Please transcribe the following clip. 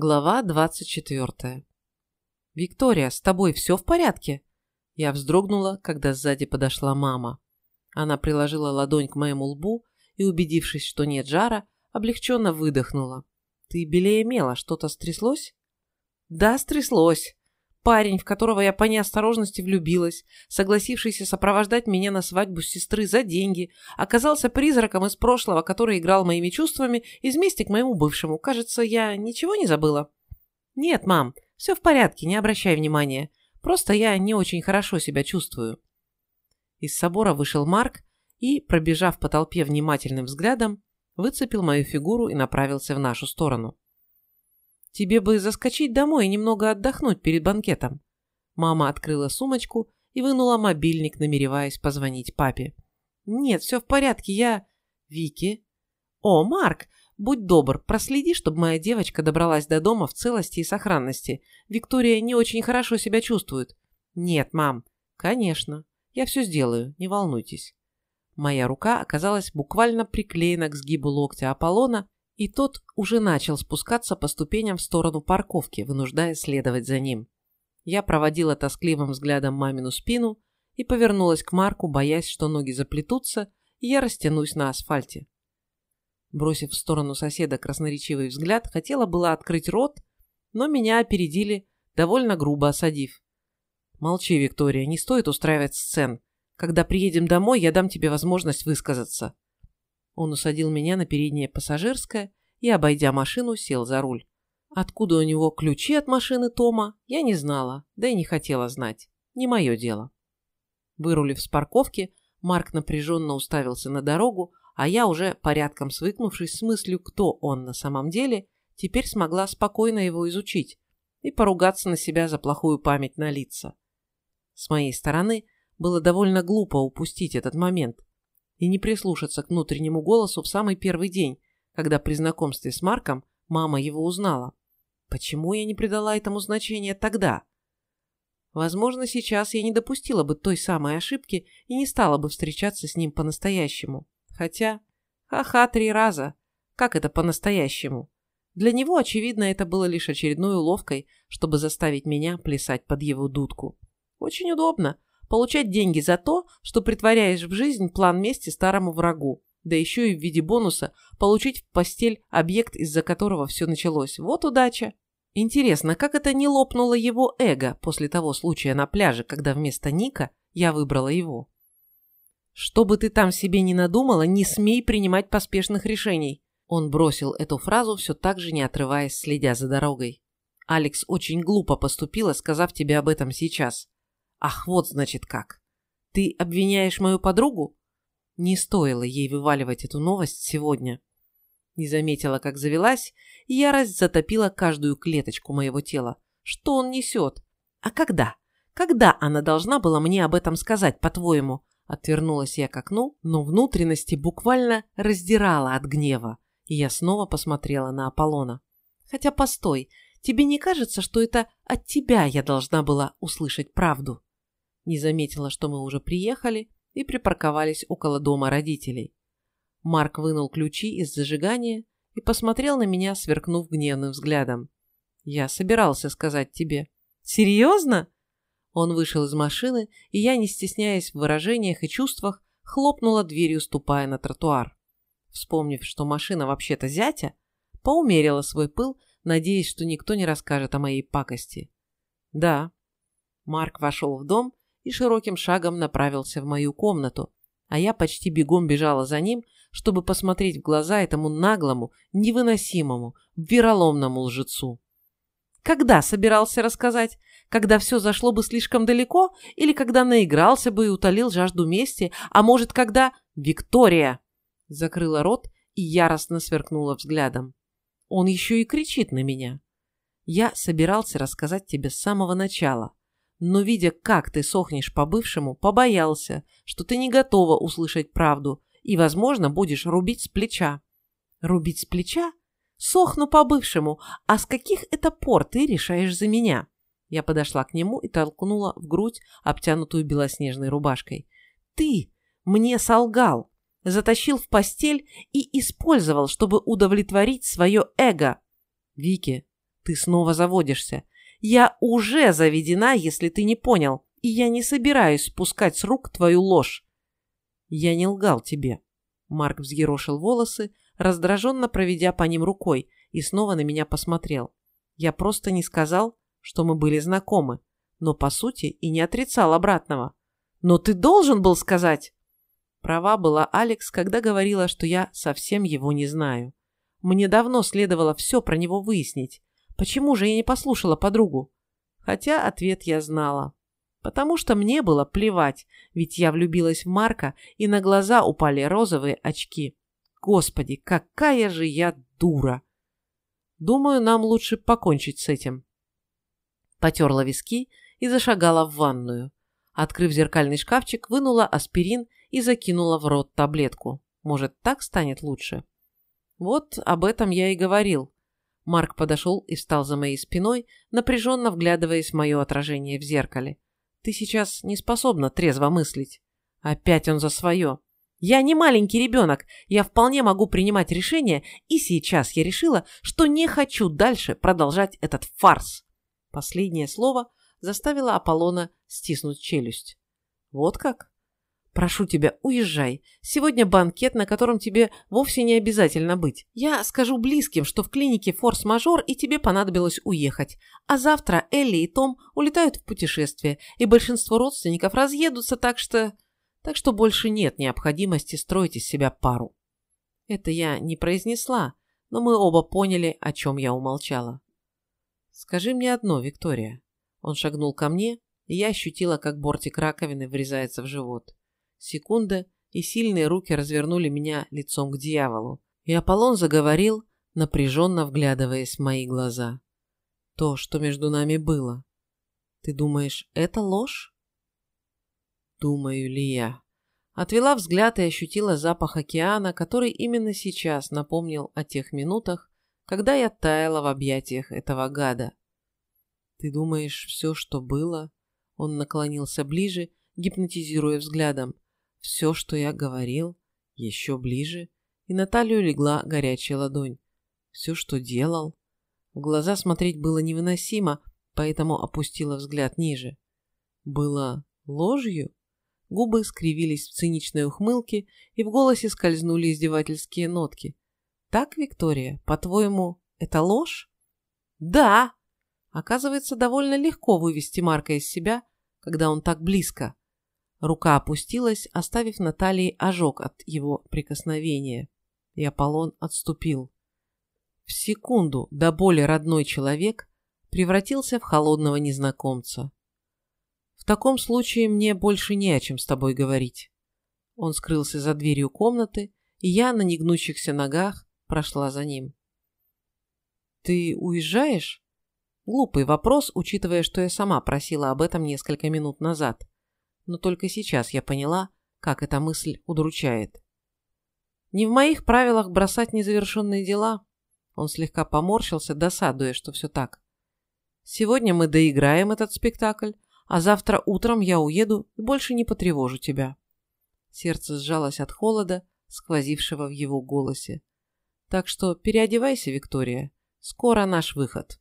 Глава 24. «Виктория, с тобой все в порядке?» Я вздрогнула, когда сзади подошла мама. Она приложила ладонь к моему лбу и, убедившись, что нет жара, облегченно выдохнула. «Ты белее мела, что-то стряслось?» «Да, стряслось. Парень, в которого я по неосторожности влюбилась, согласившийся сопровождать меня на свадьбу сестры за деньги, оказался призраком из прошлого, который играл моими чувствами из мести к моему бывшему. Кажется, я ничего не забыла? Нет, мам, все в порядке, не обращай внимания. Просто я не очень хорошо себя чувствую. Из собора вышел Марк и, пробежав по толпе внимательным взглядом, выцепил мою фигуру и направился в нашу сторону. Тебе бы заскочить домой и немного отдохнуть перед банкетом. Мама открыла сумочку и вынула мобильник, намереваясь позвонить папе. Нет, все в порядке, я... Вики? О, Марк, будь добр, проследи, чтобы моя девочка добралась до дома в целости и сохранности. Виктория не очень хорошо себя чувствует. Нет, мам. Конечно. Я все сделаю, не волнуйтесь. Моя рука оказалась буквально приклеена к сгибу локтя Аполлона, и тот уже начал спускаться по ступеням в сторону парковки, вынуждая следовать за ним. Я проводила тоскливым взглядом мамину спину и повернулась к Марку, боясь, что ноги заплетутся, и я растянусь на асфальте. Бросив в сторону соседа красноречивый взгляд, хотела была открыть рот, но меня опередили, довольно грубо осадив. «Молчи, Виктория, не стоит устраивать сцен. Когда приедем домой, я дам тебе возможность высказаться». Он усадил меня на переднее пассажирское и, обойдя машину, сел за руль. Откуда у него ключи от машины Тома, я не знала, да и не хотела знать. Не мое дело. Вырулив с парковки, Марк напряженно уставился на дорогу, а я уже, порядком свыкнувшись с мыслью, кто он на самом деле, теперь смогла спокойно его изучить и поругаться на себя за плохую память на лица. С моей стороны было довольно глупо упустить этот момент, и не прислушаться к внутреннему голосу в самый первый день, когда при знакомстве с Марком мама его узнала. Почему я не придала этому значения тогда? Возможно, сейчас я не допустила бы той самой ошибки и не стала бы встречаться с ним по-настоящему. Хотя, ха-ха, три раза. Как это по-настоящему? Для него, очевидно, это было лишь очередной уловкой, чтобы заставить меня плясать под его дудку. Очень удобно, Получать деньги за то, что притворяешь в жизнь план мести старому врагу. Да еще и в виде бонуса получить в постель объект, из-за которого все началось. Вот удача. Интересно, как это не лопнуло его эго после того случая на пляже, когда вместо Ника я выбрала его? «Что бы ты там себе ни надумала, не смей принимать поспешных решений». Он бросил эту фразу, все так же не отрываясь, следя за дорогой. «Алекс очень глупо поступила, сказав тебе об этом сейчас. Ах, вот значит как. Ты обвиняешь мою подругу? Не стоило ей вываливать эту новость сегодня. Не заметила, как завелась, и ярость затопила каждую клеточку моего тела. Что он несет? А когда? Когда она должна была мне об этом сказать, по-твоему? Отвернулась я к окну, но внутренности буквально раздирала от гнева, и я снова посмотрела на Аполлона. Хотя постой, тебе не кажется, что это от тебя я должна была услышать правду? Не заметила, что мы уже приехали и припарковались около дома родителей. Марк вынул ключи из зажигания и посмотрел на меня, сверкнув гневным взглядом. «Я собирался сказать тебе». «Серьезно?» Он вышел из машины, и я, не стесняясь в выражениях и чувствах, хлопнула дверью, ступая на тротуар. Вспомнив, что машина вообще-то зятя, поумерила свой пыл, надеясь, что никто не расскажет о моей пакости. «Да». Марк вошел в дом и широким шагом направился в мою комнату, а я почти бегом бежала за ним, чтобы посмотреть в глаза этому наглому, невыносимому, вероломному лжецу. Когда собирался рассказать? Когда все зашло бы слишком далеко? Или когда наигрался бы и утолил жажду мести? А может, когда... Виктория! Закрыла рот и яростно сверкнула взглядом. Он еще и кричит на меня. Я собирался рассказать тебе с самого начала но, видя, как ты сохнешь по-бывшему, побоялся, что ты не готова услышать правду и, возможно, будешь рубить с плеча. Рубить с плеча? Сохну по-бывшему. А с каких это пор ты решаешь за меня? Я подошла к нему и толкнула в грудь, обтянутую белоснежной рубашкой. Ты мне солгал, затащил в постель и использовал, чтобы удовлетворить свое эго. Вики, Ты снова заводишься. Я уже заведена, если ты не понял, и я не собираюсь спускать с рук твою ложь. Я не лгал тебе. Марк взъерошил волосы, раздраженно проведя по ним рукой, и снова на меня посмотрел. Я просто не сказал, что мы были знакомы, но по сути и не отрицал обратного. Но ты должен был сказать. Права была Алекс, когда говорила, что я совсем его не знаю. Мне давно следовало все про него выяснить. Почему же я не послушала подругу? Хотя ответ я знала. Потому что мне было плевать, ведь я влюбилась в Марка, и на глаза упали розовые очки. Господи, какая же я дура! Думаю, нам лучше покончить с этим. Потерла виски и зашагала в ванную. Открыв зеркальный шкафчик, вынула аспирин и закинула в рот таблетку. Может, так станет лучше? Вот об этом я и говорил. Марк подошел и встал за моей спиной, напряженно вглядываясь в мое отражение в зеркале. Ты сейчас не способна трезво мыслить. Опять он за свое. Я не маленький ребенок, я вполне могу принимать решения, и сейчас я решила, что не хочу дальше продолжать этот фарс. Последнее слово заставило Аполлона стиснуть челюсть. Вот как? Прошу тебя, уезжай. Сегодня банкет, на котором тебе вовсе не обязательно быть. Я скажу близким, что в клинике форс-мажор и тебе понадобилось уехать. А завтра Элли и Том улетают в путешествие, и большинство родственников разъедутся, так что... Так что больше нет необходимости строить из себя пару. Это я не произнесла, но мы оба поняли, о чем я умолчала. Скажи мне одно, Виктория. Он шагнул ко мне, и я ощутила, как бортик раковины врезается в живот. Секунда, и сильные руки развернули меня лицом к дьяволу, и Аполлон заговорил, напряженно вглядываясь в мои глаза. То, что между нами было. Ты думаешь, это ложь? Думаю ли я? Отвела взгляд и ощутила запах океана, который именно сейчас напомнил о тех минутах, когда я таяла в объятиях этого гада. Ты думаешь, все, что было? Он наклонился ближе, гипнотизируя взглядом. Все, что я говорил, еще ближе, и на талию легла горячая ладонь. Все, что делал. В глаза смотреть было невыносимо, поэтому опустила взгляд ниже. Было ложью? Губы скривились в циничной ухмылке, и в голосе скользнули издевательские нотки. «Так, Виктория, по-твоему, это ложь?» «Да!» Оказывается, довольно легко вывести Марка из себя, когда он так близко. Рука опустилась, оставив на талии ожог от его прикосновения, и Аполлон отступил. В секунду до боли родной человек превратился в холодного незнакомца. В таком случае мне больше не о чем с тобой говорить. Он скрылся за дверью комнаты, и я на негнущихся ногах прошла за ним. «Ты уезжаешь?» Глупый вопрос, учитывая, что я сама просила об этом несколько минут назад но только сейчас я поняла, как эта мысль удручает. Не в моих правилах бросать незавершенные дела. Он слегка поморщился, досадуя, что все так. Сегодня мы доиграем этот спектакль, а завтра утром я уеду и больше не потревожу тебя. Сердце сжалось от холода, сквозившего в его голосе. Так что переодевайся, Виктория. Скоро наш выход.